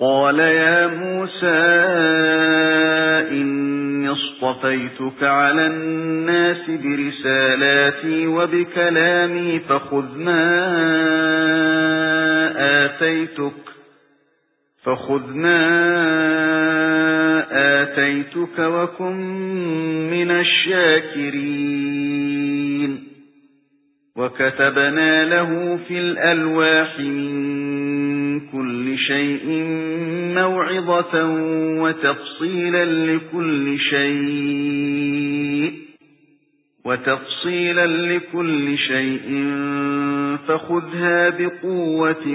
قال يا موسى إني اصطفيتك على الناس برسالاتي وبكلامي فخذ ما آتيتك فخذ ما آتيتك وكن من الشاكرين. وكتبنا له في الألواح من كل شيء موعظة وتفصيلا لكل شيء وتفصيلا لكل شيء فخذها بقوة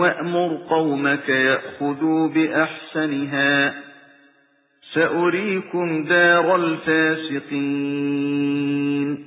وأمر قومك يأخذوا بأحسنها سأريكم دار الفاسقين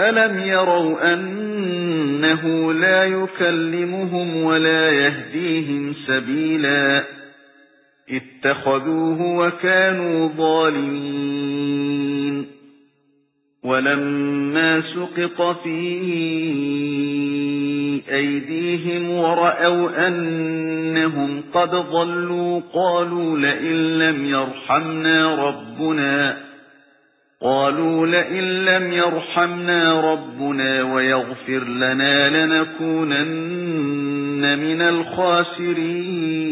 أَلَمْ يَرَوْا أَنَّهُ لَا يُكَلِّمُهُمْ وَلَا يَهْدِيهِمْ سَبِيلًا اتَّخَذُوهُ وَكَانُوا ظَالِمِينَ وَلَمَّا سُقِطَ فِي أَيْدِيهِمْ وَرَأَوْا أَنَّهُمْ قَدْ ضَلُّوا قَالُوا لَئِن لَّمْ يَرْحَمْنَا رَبُّنَا قالوا لئن لم يرحمنا ربنا ويغفر لنا لنكونن من الخاسرين.